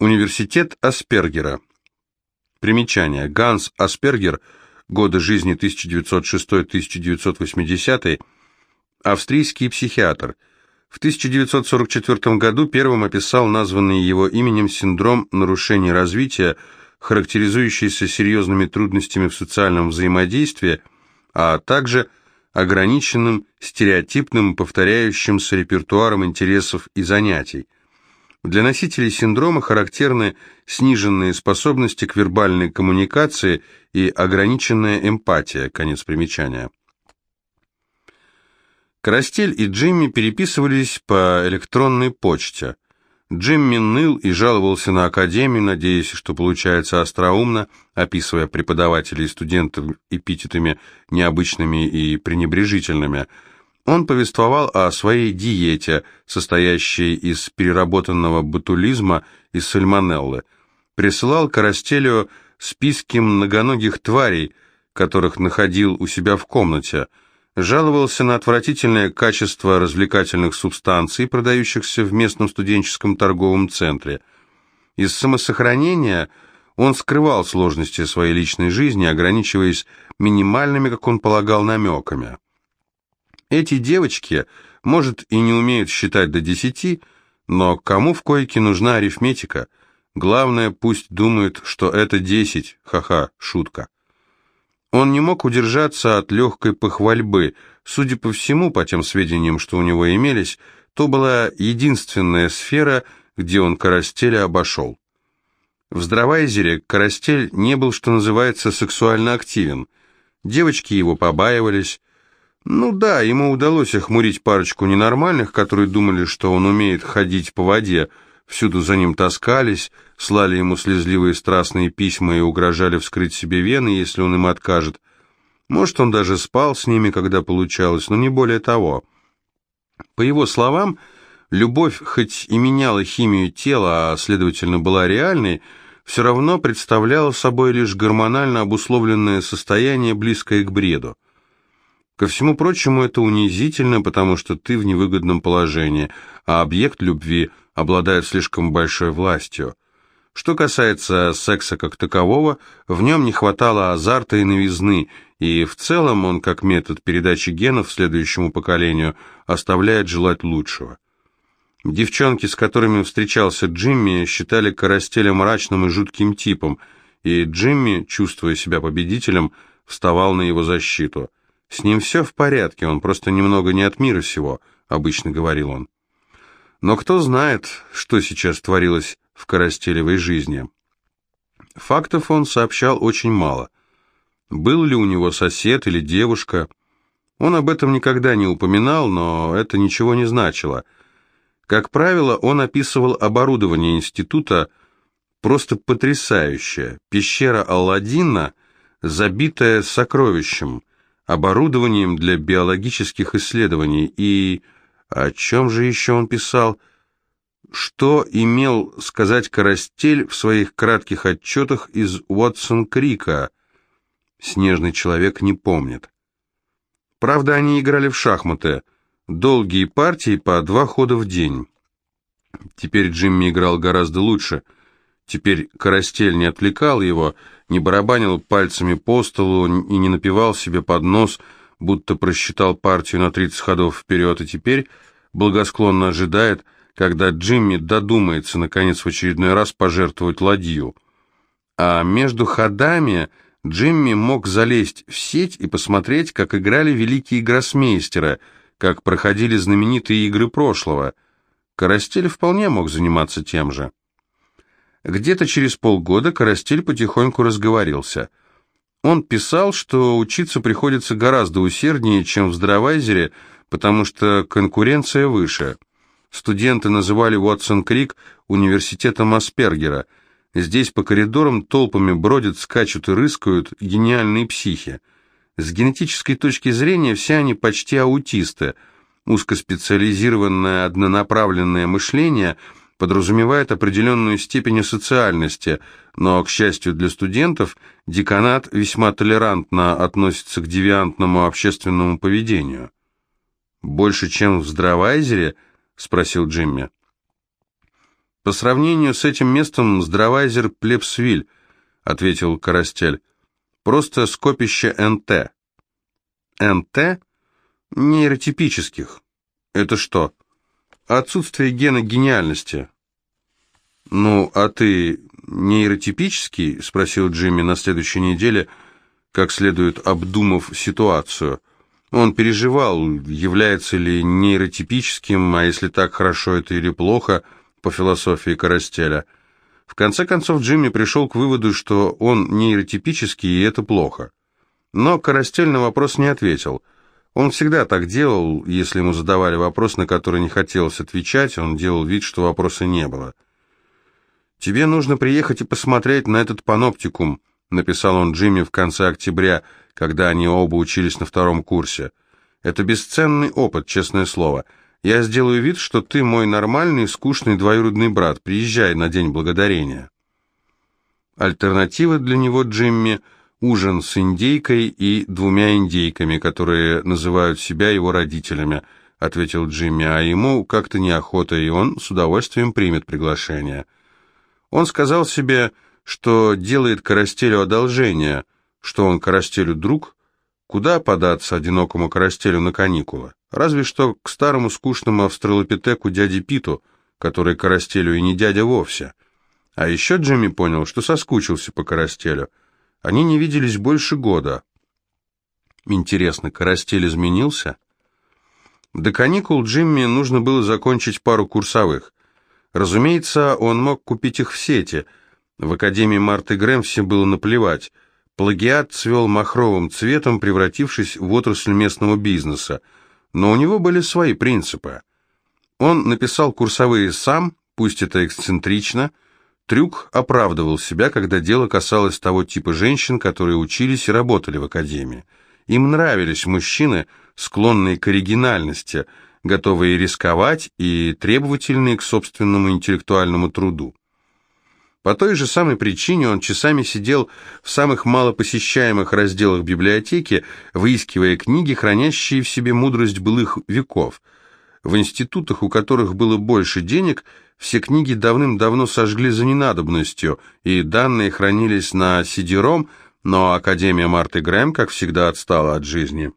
Университет Аспергера. Примечание. Ганс Аспергер, годы жизни 1906-1980, австрийский психиатр. В 1944 году первым описал названный его именем синдром нарушений развития, характеризующийся серьезными трудностями в социальном взаимодействии, а также ограниченным, стереотипным, повторяющимся репертуаром интересов и занятий. Для носителей синдрома характерны сниженные способности к вербальной коммуникации и ограниченная эмпатия. Конец примечания. Карастель и Джимми переписывались по электронной почте. Джимми ныл и жаловался на академию, надеясь, что получается остроумно, описывая преподавателей и студентов эпитетами необычными и пренебрежительными – он повествовал о своей диете, состоящей из переработанного ботулизма и сальмонеллы. Присылал Карастелю списки многоногих тварей, которых находил у себя в комнате. Жаловался на отвратительное качество развлекательных субстанций, продающихся в местном студенческом торговом центре. Из самосохранения он скрывал сложности своей личной жизни, ограничиваясь минимальными, как он полагал, намеками. Эти девочки, может, и не умеют считать до десяти, но кому в койке нужна арифметика? Главное, пусть думают, что это десять, ха-ха, шутка. Он не мог удержаться от легкой похвальбы. Судя по всему, по тем сведениям, что у него имелись, то была единственная сфера, где он Карастеля обошел. В Здравайзере Карастель не был, что называется, сексуально активен. Девочки его побаивались, ну да, ему удалось охмурить парочку ненормальных, которые думали, что он умеет ходить по воде, всюду за ним таскались, слали ему слезливые страстные письма и угрожали вскрыть себе вены, если он им откажет. Может, он даже спал с ними, когда получалось, но не более того. По его словам, любовь хоть и меняла химию тела, а следовательно была реальной, все равно представляла собой лишь гормонально обусловленное состояние, близкое к бреду. Ко всему прочему, это унизительно, потому что ты в невыгодном положении, а объект любви обладает слишком большой властью. Что касается секса как такового, в нем не хватало азарта и новизны, и в целом он, как метод передачи генов следующему поколению, оставляет желать лучшего. Девчонки, с которыми встречался Джимми, считали Карастеля мрачным и жутким типом, и Джимми, чувствуя себя победителем, вставал на его защиту – «С ним все в порядке, он просто немного не от мира сего», — обычно говорил он. Но кто знает, что сейчас творилось в Коростелевой жизни. Фактов он сообщал очень мало. Был ли у него сосед или девушка? Он об этом никогда не упоминал, но это ничего не значило. Как правило, он описывал оборудование института просто потрясающее. Пещера Алладина, забитая сокровищем, оборудованием для биологических исследований. И о чем же еще он писал? Что имел сказать Карастель в своих кратких отчетах из Уотсон-Крика? Снежный человек не помнит. Правда, они играли в шахматы. Долгие партии по два хода в день. Теперь Джимми играл гораздо лучше. Теперь Карастель не отвлекал его, не барабанил пальцами по столу и не напевал себе под нос, будто просчитал партию на 30 ходов вперед, и теперь благосклонно ожидает, когда Джимми додумается, наконец, в очередной раз пожертвовать ладью. А между ходами Джимми мог залезть в сеть и посмотреть, как играли великие гроссмейстеры, как проходили знаменитые игры прошлого. Карастель вполне мог заниматься тем же. Где-то через полгода Карастель потихоньку разговорился. Он писал, что учиться приходится гораздо усерднее, чем в Здравайзере, потому что конкуренция выше. Студенты называли Уотсон-Крик университетом Аспергера. Здесь по коридорам толпами бродят, скачут и рыскают гениальные психи. С генетической точки зрения все они почти аутисты. Узкоспециализированное однонаправленное мышление – подразумевает определенную степень социальности, но, к счастью для студентов, деканат весьма толерантно относится к девиантному общественному поведению. «Больше, чем в Здравайзере?» — спросил Джимми. «По сравнению с этим местом Здравайзер Плебсвиль», — ответил Карастель. «Просто скопище НТ». «НТ?» «Нейротипических». «Это что?» «Отсутствие гена гениальности». «Ну, а ты нейротипический?» — спросил Джимми на следующей неделе, как следует обдумав ситуацию. Он переживал, является ли нейротипическим, а если так, хорошо это или плохо, по философии Карастеля. В конце концов, Джимми пришел к выводу, что он нейротипический, и это плохо. Но Карастель на вопрос не ответил. Он всегда так делал, если ему задавали вопрос, на который не хотелось отвечать, он делал вид, что вопроса не было. «Тебе нужно приехать и посмотреть на этот паноптикум», написал он Джимми в конце октября, когда они оба учились на втором курсе. «Это бесценный опыт, честное слово. Я сделаю вид, что ты мой нормальный, скучный двоюродный брат. Приезжай на День Благодарения». Альтернатива для него Джимми – ужин с индейкой и двумя индейками, которые называют себя его родителями, ответил Джимми, а ему как-то неохота, и он с удовольствием примет приглашение. Он сказал себе, что делает Карастелю одолжение, что он Карастелю друг, куда податься одинокому Карастелю на каникулы? Разве что к старому скучному австралопитеку дяде Питу, который Карастелю и не дядя вовсе. А еще Джимми понял, что соскучился по Карастелю. Они не виделись больше года. Интересно, Карастель изменился? До каникул Джимми нужно было закончить пару курсовых. Разумеется, он мог купить их в сети. В Академии Марты Грэм всем было наплевать. Плагиат цвел махровым цветом, превратившись в отрасль местного бизнеса. Но у него были свои принципы. Он написал курсовые сам, пусть это эксцентрично. Трюк оправдывал себя, когда дело касалось того типа женщин, которые учились и работали в Академии. Им нравились мужчины, склонные к оригинальности – готовые рисковать и требовательные к собственному интеллектуальному труду. По той же самой причине он часами сидел в самых малопосещаемых разделах библиотеки, выискивая книги, хранящие в себе мудрость былых веков. В институтах, у которых было больше денег, все книги давным-давно сожгли за ненадобностью, и данные хранились на CD-ROM, но Академия Марты Грэм, как всегда, отстала от жизни.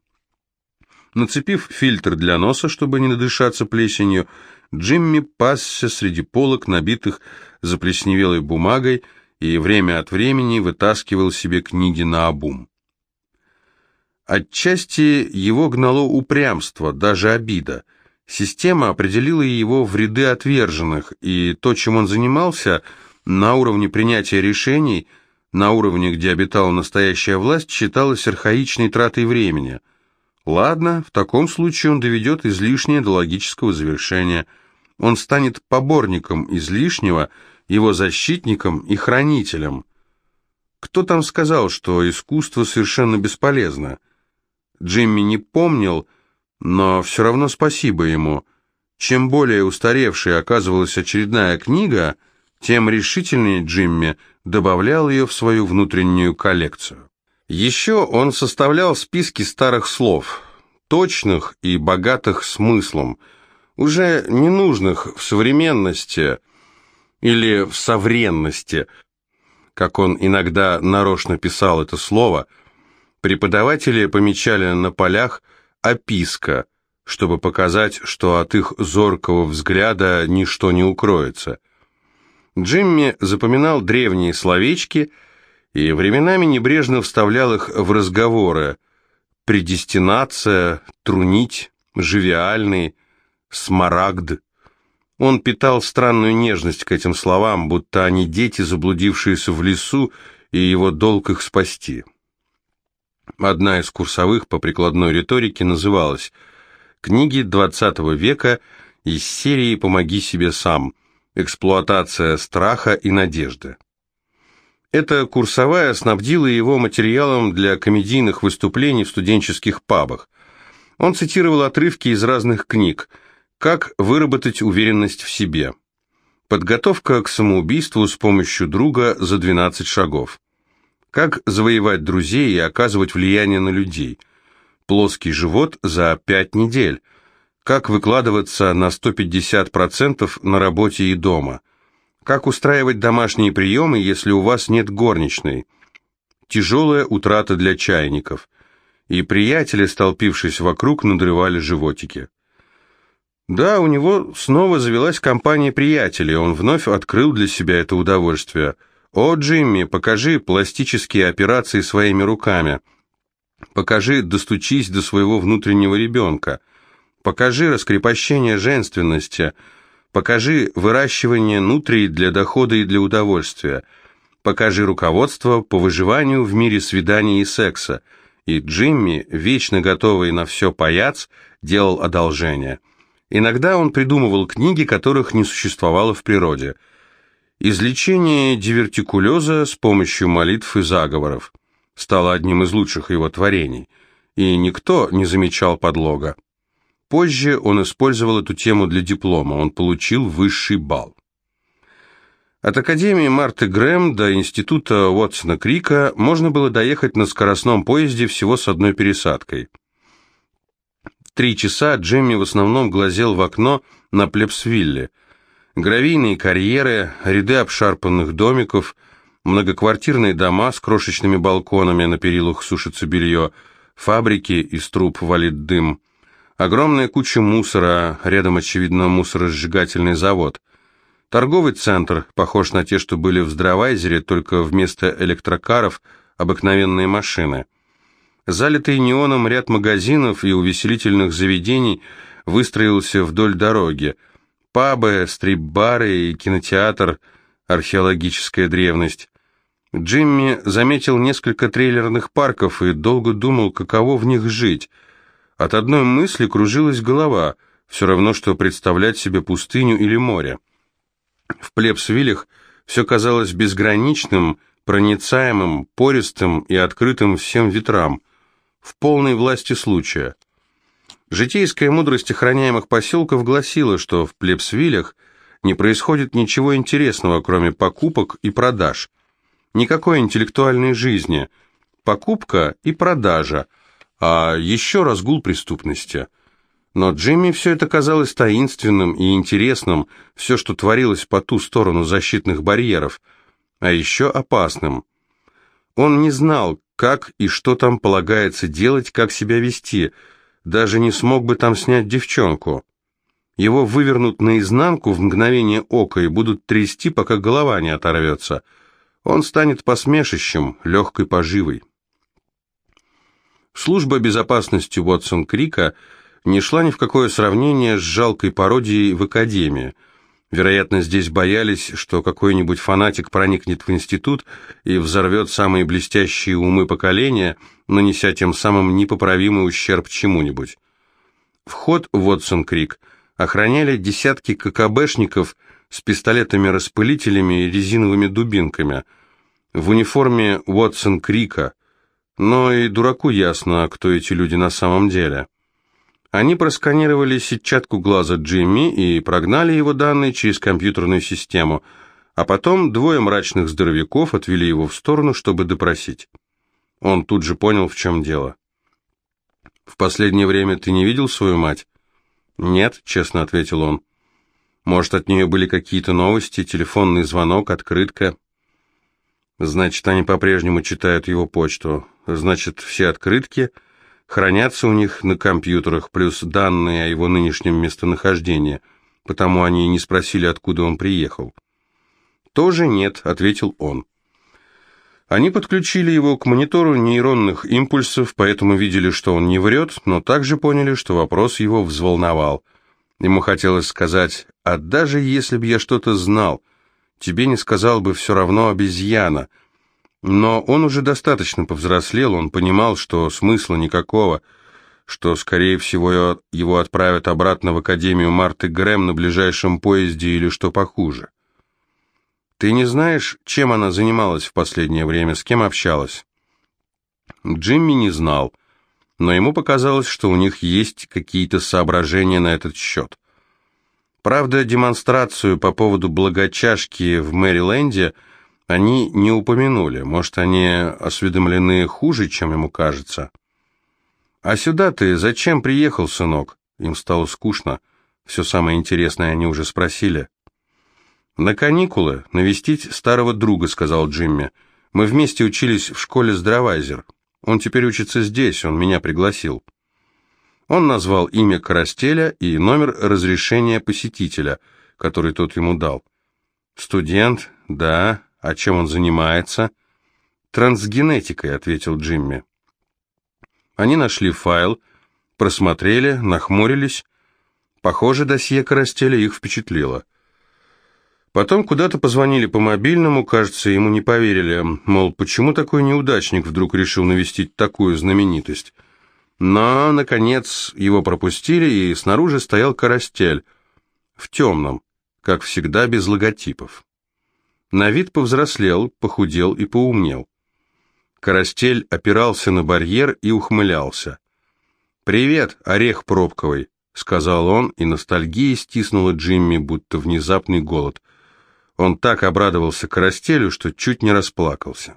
Нацепив фильтр для носа, чтобы не надышаться плесенью, Джимми пасся среди полок, набитых заплесневелой бумагой, и время от времени вытаскивал себе книги на обум. Отчасти его гнало упрямство, даже обида. Система определила его в ряды отверженных, и то, чем он занимался, на уровне принятия решений, на уровне, где обитала настоящая власть, считалось архаичной тратой времени – Ладно, в таком случае он доведет излишнее до логического завершения. Он станет поборником излишнего, его защитником и хранителем. Кто там сказал, что искусство совершенно бесполезно? Джимми не помнил, но все равно спасибо ему. Чем более устаревшей оказывалась очередная книга, тем решительнее Джимми добавлял ее в свою внутреннюю коллекцию. Еще он составлял списки старых слов, точных и богатых смыслом, уже ненужных в современности или в современности, как он иногда нарочно писал это слово, преподаватели помечали на полях «описка», чтобы показать, что от их зоркого взгляда ничто не укроется. Джимми запоминал древние словечки – и временами небрежно вставлял их в разговоры. Предестинация, трунить, живиальный, смарагд. Он питал странную нежность к этим словам, будто они дети, заблудившиеся в лесу, и его долг их спасти. Одна из курсовых по прикладной риторике называлась «Книги XX века из серии «Помоги себе сам. Эксплуатация страха и надежды». Эта курсовая снабдила его материалом для комедийных выступлений в студенческих пабах. Он цитировал отрывки из разных книг «Как выработать уверенность в себе», «Подготовка к самоубийству с помощью друга за 12 шагов», «Как завоевать друзей и оказывать влияние на людей», «Плоский живот за 5 недель», «Как выкладываться на 150% на работе и дома», Как устраивать домашние приемы, если у вас нет горничной? Тяжелая утрата для чайников. И приятели, столпившись вокруг, надрывали животики. Да, у него снова завелась компания приятелей, он вновь открыл для себя это удовольствие. «О, Джимми, покажи пластические операции своими руками. Покажи, достучись до своего внутреннего ребенка. Покажи раскрепощение женственности. Покажи выращивание нутрий для дохода и для удовольствия. Покажи руководство по выживанию в мире свиданий и секса». И Джимми, вечно готовый на все паяц, делал одолжение – Иногда он придумывал книги, которых не существовало в природе. Излечение дивертикулеза с помощью молитв и заговоров стало одним из лучших его творений, и никто не замечал подлога. Позже он использовал эту тему для диплома, он получил высший балл. От Академии Марты Грэм до Института Уотсона Крика можно было доехать на скоростном поезде всего с одной пересадкой – три часа Джимми в основном глазел в окно на Плебсвилле. Гравийные карьеры, ряды обшарпанных домиков, многоквартирные дома с крошечными балконами, на перилах сушится белье, фабрики, из труб валит дым, огромная куча мусора, рядом, очевидно, мусоросжигательный завод. Торговый центр, похож на те, что были в Здравайзере, только вместо электрокаров обыкновенные машины. Залитый неоном ряд магазинов и увеселительных заведений выстроился вдоль дороги. Пабы, стрип-бары и кинотеатр «Археологическая древность». Джимми заметил несколько трейлерных парков и долго думал, каково в них жить. От одной мысли кружилась голова, все равно, что представлять себе пустыню или море. В Плебсвиллях все казалось безграничным, проницаемым, пористым и открытым всем ветрам – в полной власти случая. Житейская мудрость охраняемых поселков гласила, что в Плебсвилях не происходит ничего интересного, кроме покупок и продаж. Никакой интеллектуальной жизни. Покупка и продажа, а еще разгул преступности. Но Джимми все это казалось таинственным и интересным, все, что творилось по ту сторону защитных барьеров, а еще опасным. Он не знал, как и что там полагается делать, как себя вести. Даже не смог бы там снять девчонку. Его вывернут наизнанку в мгновение ока и будут трясти, пока голова не оторвется. Он станет посмешищем, легкой поживой. Служба безопасности Уотсон Крика не шла ни в какое сравнение с жалкой пародией в Академии – Вероятно, здесь боялись, что какой-нибудь фанатик проникнет в институт и взорвет самые блестящие умы поколения, нанеся тем самым непоправимый ущерб чему-нибудь. Вход в Уотсон-Крик охраняли десятки ККБшников с пистолетами-распылителями и резиновыми дубинками, в униформе Уотсон-Крика, но и дураку ясно, кто эти люди на самом деле. Они просканировали сетчатку глаза Джимми и прогнали его данные через компьютерную систему, а потом двое мрачных здоровяков отвели его в сторону, чтобы допросить. Он тут же понял, в чем дело. «В последнее время ты не видел свою мать?» «Нет», — честно ответил он. «Может, от нее были какие-то новости, телефонный звонок, открытка?» «Значит, они по-прежнему читают его почту. Значит, все открытки...» хранятся у них на компьютерах, плюс данные о его нынешнем местонахождении, потому они и не спросили, откуда он приехал. «Тоже нет», — ответил он. Они подключили его к монитору нейронных импульсов, поэтому видели, что он не врет, но также поняли, что вопрос его взволновал. Ему хотелось сказать, «А даже если бы я что-то знал, тебе не сказал бы все равно обезьяна», но он уже достаточно повзрослел, он понимал, что смысла никакого, что, скорее всего, его отправят обратно в Академию Марты Грэм на ближайшем поезде или что похуже. Ты не знаешь, чем она занималась в последнее время, с кем общалась? Джимми не знал, но ему показалось, что у них есть какие-то соображения на этот счет. Правда, демонстрацию по поводу благочашки в Мэриленде – они не упомянули, может, они осведомлены хуже, чем ему кажется. «А сюда ты зачем приехал, сынок?» Им стало скучно. Все самое интересное они уже спросили. «На каникулы навестить старого друга», — сказал Джимми. «Мы вместе учились в школе Здравайзер. Он теперь учится здесь, он меня пригласил». Он назвал имя Карастеля и номер разрешения посетителя, который тот ему дал. «Студент, да. А чем он занимается?» «Трансгенетикой», — ответил Джимми. Они нашли файл, просмотрели, нахмурились. Похоже, досье Карастеля их впечатлило. Потом куда-то позвонили по мобильному, кажется, ему не поверили, мол, почему такой неудачник вдруг решил навестить такую знаменитость. Но, наконец, его пропустили, и снаружи стоял Карастель, в темном, как всегда, без логотипов. На вид повзрослел, похудел и поумнел. Карастель опирался на барьер и ухмылялся. «Привет, орех пробковый», — сказал он, и ностальгия стиснула Джимми, будто внезапный голод. Он так обрадовался Карастелю, что чуть не расплакался.